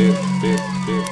dip, dip, dip.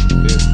yeah.